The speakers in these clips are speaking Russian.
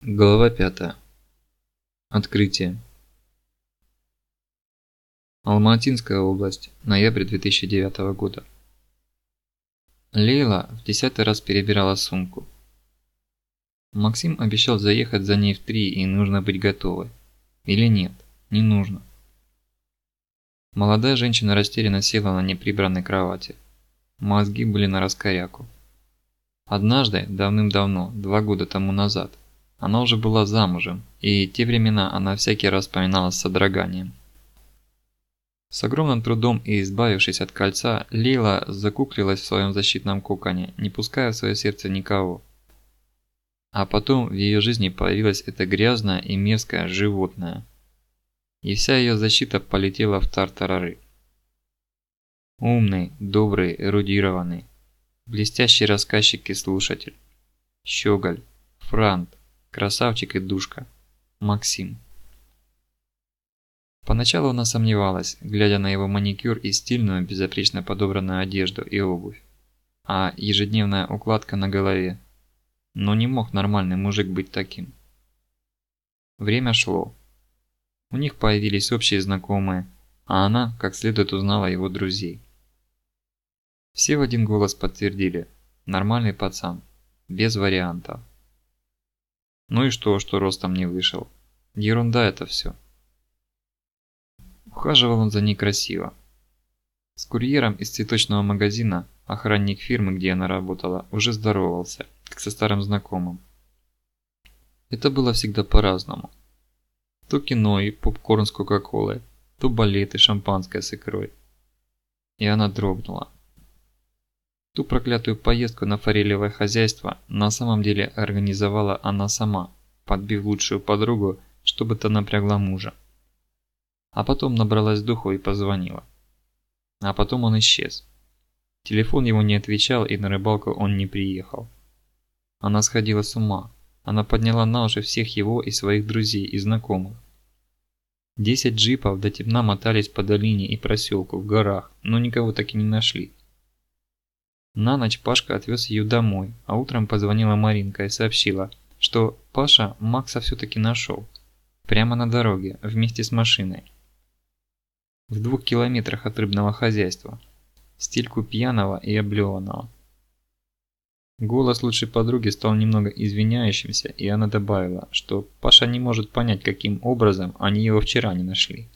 Глава 5. Открытие. Алматинская область. Ноябрь 2009 года. Лейла в десятый раз перебирала сумку. Максим обещал заехать за ней в три и нужно быть готовой. Или нет, не нужно. Молодая женщина растерянно села на неприбранной кровати. Мозги были на раскоряку. Однажды, давным-давно, два года тому назад, она уже была замужем, и те времена она всякий раз вспоминала с содроганием. С огромным трудом и избавившись от кольца, Лейла закуклилась в своем защитном коконе, не пуская в свое сердце никого. А потом в ее жизни появилось это грязное и мерзкое животное. И вся ее защита полетела в тартарары. Умный, добрый, эрудированный, блестящий рассказчик и слушатель. Щеголь, франт, Красавчик и душка. Максим. Поначалу она сомневалась, глядя на его маникюр и стильную, безопречно подобранную одежду и обувь. А ежедневная укладка на голове. Но не мог нормальный мужик быть таким. Время шло. У них появились общие знакомые, а она, как следует, узнала его друзей. Все в один голос подтвердили – нормальный пацан, без вариантов. Ну и что, что ростом не вышел? Ерунда это все. Ухаживал он за ней красиво. С курьером из цветочного магазина, охранник фирмы, где она работала, уже здоровался, как со старым знакомым. Это было всегда по-разному. То кино и попкорн с кока-колой, то и шампанское с икрой. И она дрогнула. Ту проклятую поездку на форелевое хозяйство на самом деле организовала она сама, подбив лучшую подругу, чтобы та напрягла мужа. А потом набралась духу и позвонила. А потом он исчез. Телефон его не отвечал и на рыбалку он не приехал. Она сходила с ума. Она подняла на уши всех его и своих друзей и знакомых. Десять джипов до темна мотались по долине и проселку в горах, но никого так и не нашли. На ночь Пашка отвез ее домой, а утром позвонила Маринка и сообщила, что Паша Макса все-таки нашел. Прямо на дороге, вместе с машиной. В двух километрах от рыбного хозяйства. В стильку пьяного и облеванного. Голос лучшей подруги стал немного извиняющимся, и она добавила, что Паша не может понять, каким образом они его вчера не нашли.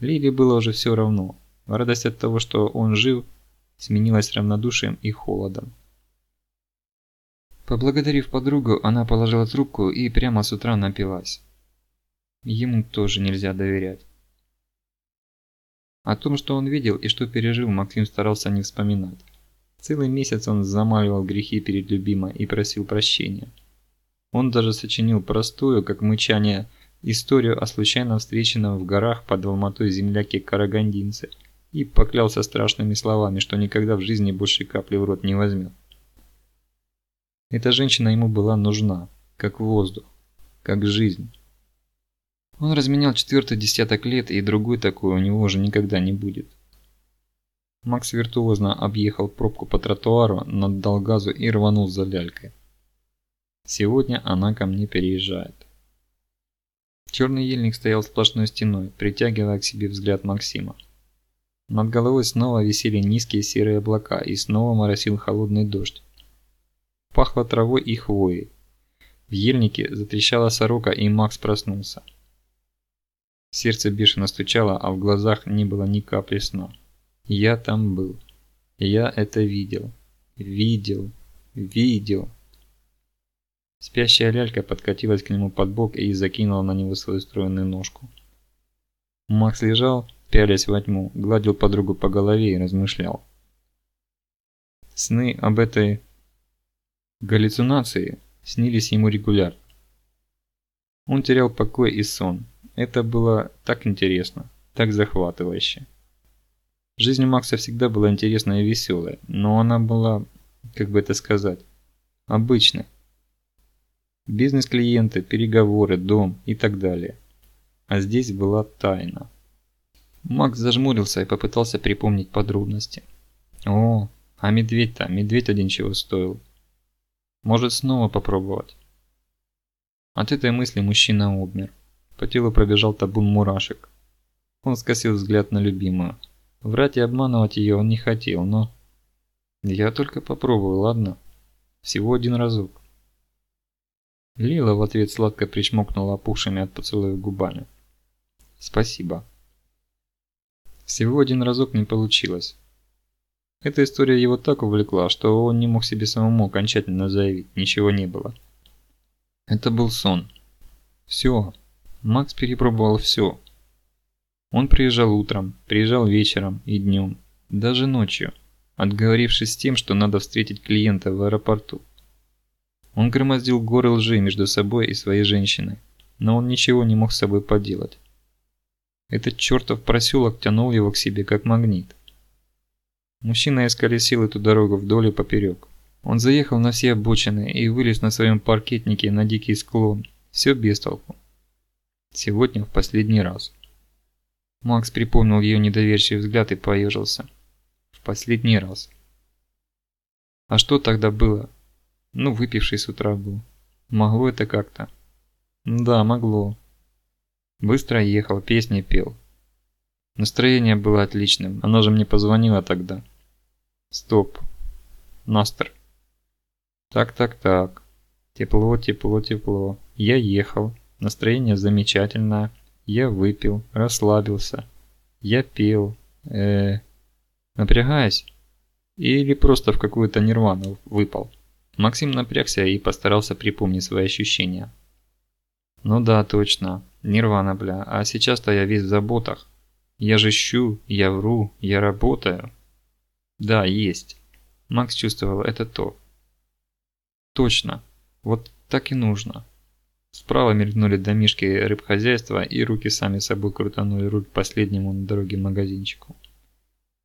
Лиле было уже все равно. Радость от того, что он жив, сменилась равнодушием и холодом. Поблагодарив подругу, она положила трубку и прямо с утра напилась. Ему тоже нельзя доверять. О том, что он видел и что пережил, Максим старался не вспоминать. Целый месяц он замаливал грехи перед любимой и просил прощения. Он даже сочинил простую, как мычание, историю о случайно встреченном в горах под Алматой земляке карагандинце – и поклялся страшными словами, что никогда в жизни больше капли в рот не возьмет. Эта женщина ему была нужна, как воздух, как жизнь. Он разменял четвертый десяток лет, и другой такой у него уже никогда не будет. Макс виртуозно объехал пробку по тротуару, наддал газу и рванул за лялькой. Сегодня она ко мне переезжает. Черный ельник стоял сплошной стеной, притягивая к себе взгляд Максима. Над головой снова висели низкие серые облака и снова моросил холодный дождь. Пахло травой и хвоей. В ельнике затрещала сорока и Макс проснулся. Сердце бешено стучало, а в глазах не было ни капли сна. Я там был. Я это видел. Видел. Видел. Спящая лялька подкатилась к нему под бок и закинула на него свою стройную ножку. Макс лежал, пялясь во тьму, гладил подругу по голове и размышлял. Сны об этой галлюцинации снились ему регулярно. Он терял покой и сон. Это было так интересно, так захватывающе. Жизнь Макса всегда была интересная и веселая, но она была, как бы это сказать, обычной. Бизнес-клиенты, переговоры, дом и так далее. А здесь была тайна. Макс зажмурился и попытался припомнить подробности. О, а медведь-то, медведь один чего стоил. Может снова попробовать. От этой мысли мужчина обмер. По телу пробежал табун мурашек. Он скосил взгляд на любимую. Врать и обманывать ее он не хотел, но... Я только попробую, ладно? Всего один разок. Лила в ответ сладко причмокнула опухшими от поцелуев губами. Спасибо. Всего один разок не получилось. Эта история его так увлекла, что он не мог себе самому окончательно заявить, ничего не было. Это был сон. Все. Макс перепробовал все. Он приезжал утром, приезжал вечером и днем, даже ночью, отговорившись тем, что надо встретить клиента в аэропорту. Он громоздил горы лжи между собой и своей женщиной, но он ничего не мог с собой поделать. Этот чертов проселок тянул его к себе как магнит. Мужчина исколесил эту дорогу вдоль и поперек. Он заехал на все обочины и вылез на своем паркетнике на дикий склон. Все без толку. Сегодня в последний раз. Макс припомнил ее недоверчивый взгляд и поежился. В последний раз. А что тогда было? Ну, выпивший с утра был. Могло это как-то? Да, могло. Быстро ехал, песни пел. Настроение было отличным, она же мне позвонила тогда. Стоп. Настер. Так, так, так. Тепло, тепло, тепло. Я ехал. Настроение замечательное. Я выпил, расслабился. Я пел. Э, -э напрягаясь? Или просто в какую-то нирвану выпал? Максим напрягся и постарался припомнить свои ощущения. Ну да, точно. Нирвана, бля. А сейчас-то я весь в заботах. Я же щу, я вру, я работаю. Да, есть. Макс чувствовал это то. Точно. Вот так и нужно. Справа мелькнули домишки рыбхозяйства, и руки сами собой крутанули руль к последнему на дороге магазинчику.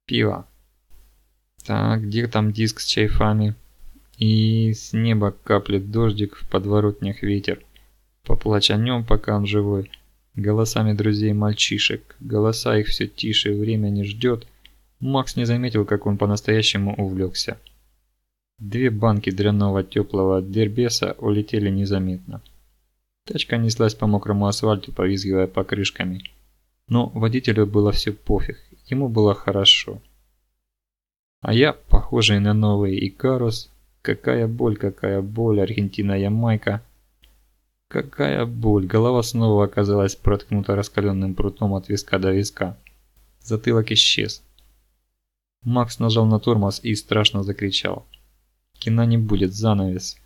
Пиво. Так, где там диск с чайфами? И с неба каплет дождик, в подворотнях ветер. Поплачь о нем, пока он живой. Голосами друзей мальчишек. Голоса их все тише, время не ждет. Макс не заметил, как он по-настоящему увлекся. Две банки дрянного теплого дербеса улетели незаметно. Тачка неслась по мокрому асфальту, повизгивая покрышками. Но водителю было все пофиг, ему было хорошо. А я, похожий на новый Икарус, какая боль, какая боль, Аргентина-Ямайка. Какая боль, голова снова оказалась проткнута раскаленным прутом от виска до виска. Затылок исчез. Макс нажал на тормоз и страшно закричал. Кино не будет, занавес.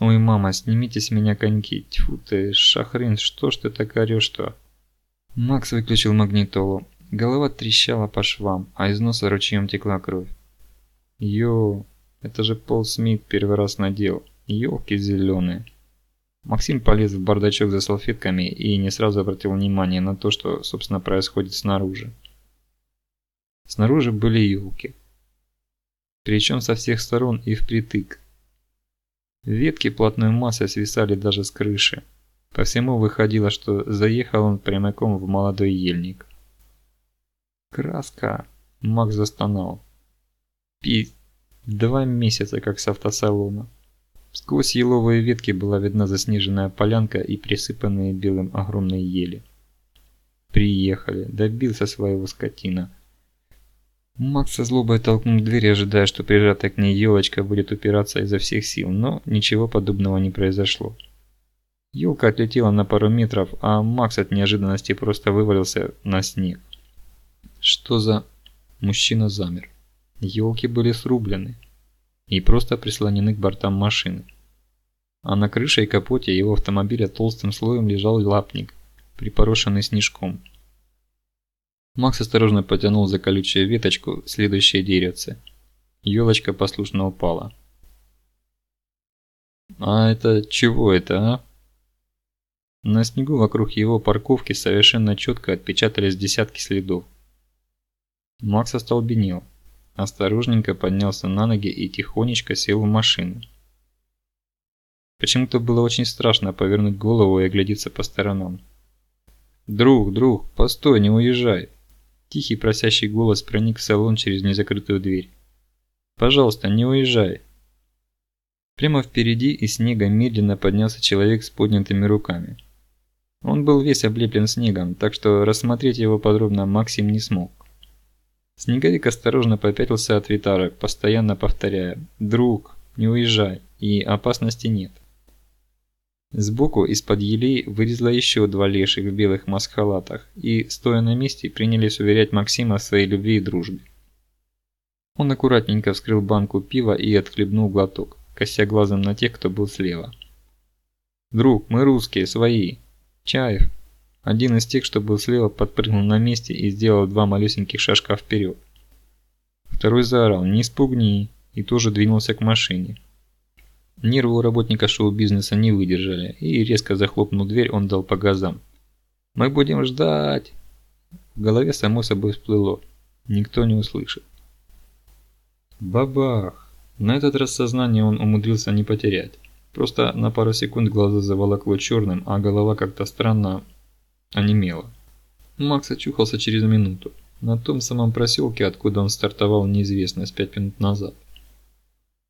Ой, мама, снимите с меня коньки. Тьфу ты, Шахрин, что ж ты так орешь-то? Макс выключил магнитолу. Голова трещала по швам, а из носа ручьем текла кровь. Йо, это же Пол Смит первый раз надел. Ёлки зеленые. Максим полез в бардачок за салфетками и не сразу обратил внимание на то, что, собственно, происходит снаружи. Снаружи были елки. Причем со всех сторон и впритык. Ветки плотной массой свисали даже с крыши. По всему выходило, что заехал он прямиком в молодой ельник. «Краска!» – Макс застонал. «Пи... Два месяца как с автосалона». Сквозь еловые ветки была видна заснеженная полянка и присыпанные белым огромные ели. Приехали, добился своего скотина. Макс со злобой толкнул дверь, ожидая, что прижатая к ней елочка будет упираться изо всех сил, но ничего подобного не произошло. Елка отлетела на пару метров, а Макс от неожиданности просто вывалился на снег. Что за... Мужчина замер. Елки были срублены и просто прислонены к бортам машины. А на крыше и капоте его автомобиля толстым слоем лежал лапник, припорошенный снежком. Макс осторожно потянул за колючую веточку следующее деревце. Елочка послушно упала. «А это чего это, а?» На снегу вокруг его парковки совершенно четко отпечатались десятки следов. Макс остолбенел, осторожненько поднялся на ноги и тихонечко сел в машину. Почему-то было очень страшно повернуть голову и оглядеться по сторонам. «Друг, друг, постой, не уезжай!» Тихий просящий голос проник в салон через незакрытую дверь. «Пожалуйста, не уезжай!» Прямо впереди из снега медленно поднялся человек с поднятыми руками. Он был весь облеплен снегом, так что рассмотреть его подробно Максим не смог. Снеговик осторожно попятился от Витара, постоянно повторяя «Друг, не уезжай, и опасности нет». Сбоку из-под елей вылезло еще два леших в белых маскалатах и, стоя на месте, принялись уверять Максима в своей любви и дружбе. Он аккуратненько вскрыл банку пива и отхлебнул глоток кося глазом на тех, кто был слева. «Друг, мы русские, свои. Чаев». Один из тех, что был слева, подпрыгнул на месте и сделал два малюсеньких шажка вперед. Второй заорал «Не спугни!» и тоже двинулся к машине. Нервы у работника шоу-бизнеса не выдержали, и резко захлопнув дверь, он дал по газам. «Мы будем ждать!» В голове само собой всплыло. Никто не услышит. Бабах! На этот раз сознание он умудрился не потерять. Просто на пару секунд глаза заволокло черным, а голова как-то странно онемела. Макс очухался через минуту. На том самом проселке, откуда он стартовал неизвестность пять минут назад.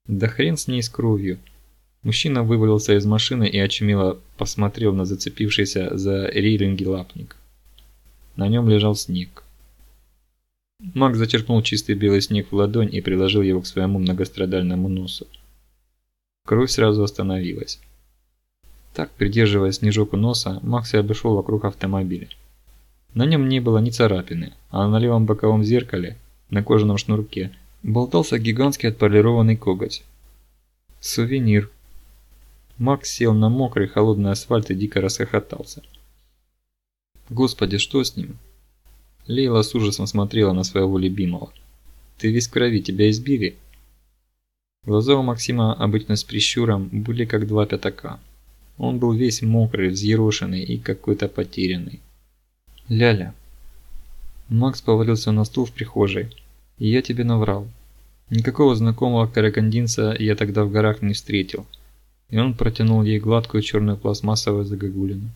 Да хрен с ней с кровью. Мужчина вывалился из машины и очумело посмотрел на зацепившийся за рейлинги лапник. На нем лежал снег. Маг зачерпнул чистый белый снег в ладонь и приложил его к своему многострадальному носу. Кровь сразу остановилась. Так, придерживая снежок у носа, Макс и обошел вокруг автомобиля. На нем не было ни царапины, а на левом боковом зеркале, на кожаном шнурке, болтался гигантский отполированный коготь. Сувенир. Макс сел на мокрый холодный асфальт и дико расхохотался. Господи, что с ним? Лейла с ужасом смотрела на своего любимого. «Ты весь в крови, тебя избили?» Глаза у Максима, обычно с прищуром, были как два пятака. Он был весь мокрый, взъерошенный и какой-то потерянный. «Ляля». Макс повалился на стул в прихожей. «И я тебе наврал. Никакого знакомого каракандинца я тогда в горах не встретил». И он протянул ей гладкую черную пластмассовую загогулину.